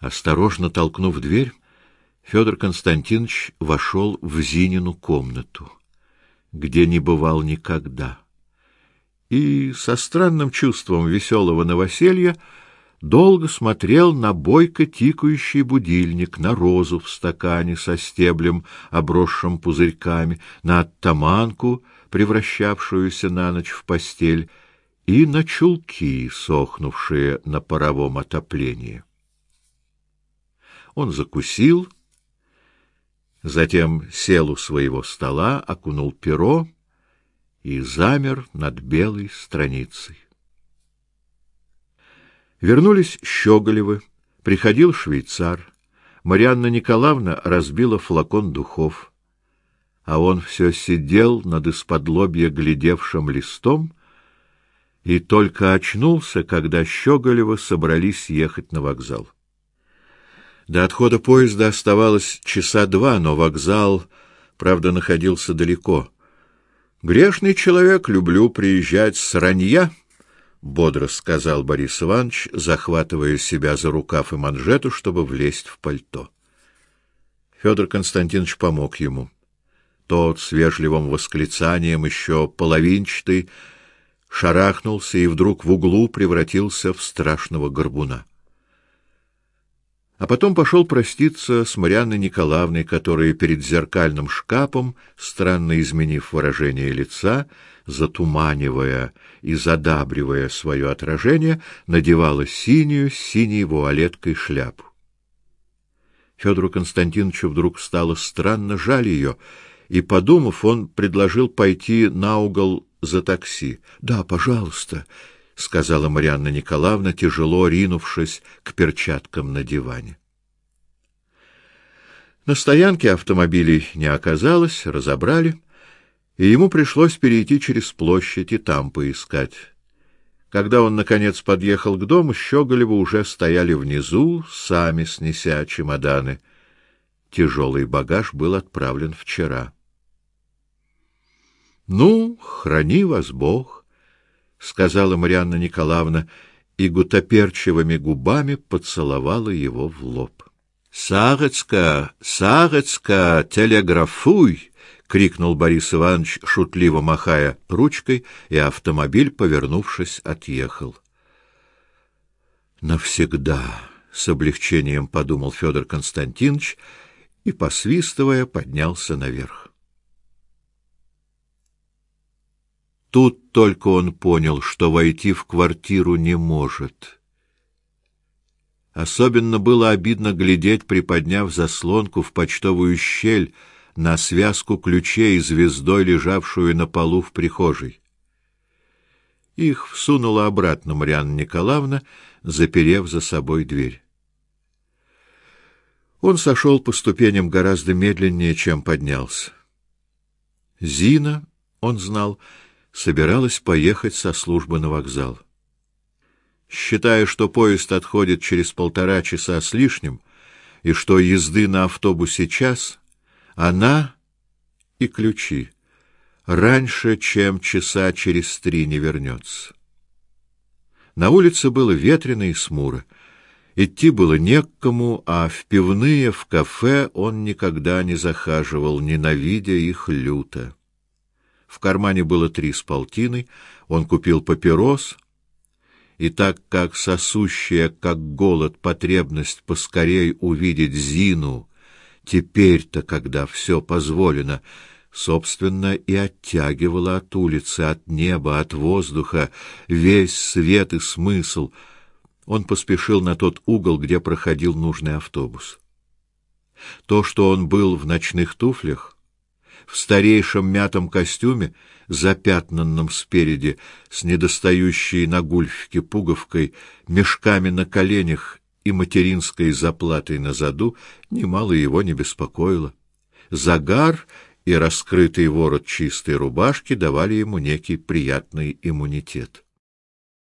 Осторожно толкнув дверь, Федор Константинович вошел в Зинину комнату, где не бывал никогда. И со странным чувством веселого новоселья долго смотрел на бойко тикающий будильник, на розу в стакане со стеблем, обросшим пузырьками, на оттаманку, превращавшуюся на ночь в постель, и на чулки, сохнувшие на паровом отоплении. Он закусил, затем сел у своего стола, окунул перо и замер над белой страницей. Вернулись Щеголевы, приходил швейцар. Марианна Николаевна разбила флакон духов, а он все сидел над исподлобья глядевшим листом и только очнулся, когда Щеголевы собрались ехать на вокзал. До отхода поезда оставалось часа два, но вокзал, правда, находился далеко. Грешный человек, люблю приезжать с ранья, — бодро сказал Борис Иванович, захватывая себя за рукав и манжету, чтобы влезть в пальто. Федор Константинович помог ему. Тот с вежливым восклицанием, еще половинчатый, шарахнулся и вдруг в углу превратился в страшного горбуна. А потом пошел проститься с Марианной Николаевной, которая перед зеркальным шкафом, странно изменив выражение лица, затуманивая и задабривая свое отражение, надевала синюю с синей вуалеткой шляпу. Федору Константиновичу вдруг стало странно жаль ее, и, подумав, он предложил пойти на угол за такси. "Да, пожалуйста", сказала Марьяна Николаевна, тяжело ринувшись к перчаткам на диване. На стоянке автомобилей не оказалось, разобрали, и ему пришлось перейти через площадь и там поискать. Когда он наконец подъехал к дому, Щеголевы уже стояли внизу, сами снеся чемоданы. Тяжелый багаж был отправлен вчера. Ну, храни вас Бог сказала Марьяна Николаевна и гутоперчивыми губами поцеловала его в лоб. Сагацка, Сагацка, телеграфуй, крикнул Борис Иванович, шутливо махая ручкой, и автомобиль, повернувшись, отъехал. Навсегда, с облегчением подумал Федор Константинович и посвистывая поднялся наверх. Тут только он понял, что войти в квартиру не может. Особенно было обидно глядеть, приподняв заслонку в почтовую щель на связку ключей звездой, лежавшую на полу в прихожей. Их всунула обратно Марьяна Николаевна, заперев за собой дверь. Он сошел по ступеням гораздо медленнее, чем поднялся. Зина, он знал, собиралась поехать со службы на вокзал. Считая, что поезд отходит через полтора часа с лишним, и что езды на автобусе час, она и ключи раньше, чем часа через три не вернется. На улице было ветрено и смуро. Идти было не к кому, а в пивные, в кафе он никогда не захаживал, ненавидя их люто. В кармане было три с полтиной, он купил папирос, и так как сосущая, как голод, потребность поскорей увидеть Зину, теперь-то, когда все позволено, собственно, и оттягивала от улицы, от неба, от воздуха весь свет и смысл, он поспешил на тот угол, где проходил нужный автобус. То, что он был в ночных туфлях, в старейшем мятом костюме, запятнанном спереди, с недостающей на гульфике пуговкой, мешками на коленях и материнской заплатой на заду, немало его не беспокоило. Загар и раскрытый ворот чистой рубашки давали ему некий приятный иммунитет.